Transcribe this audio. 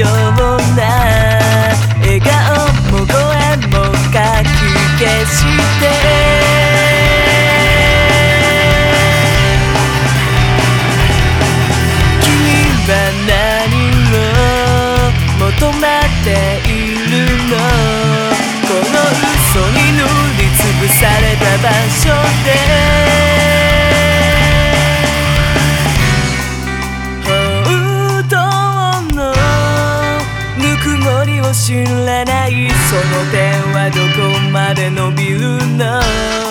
You. りを知らないその点はどこまで伸びるの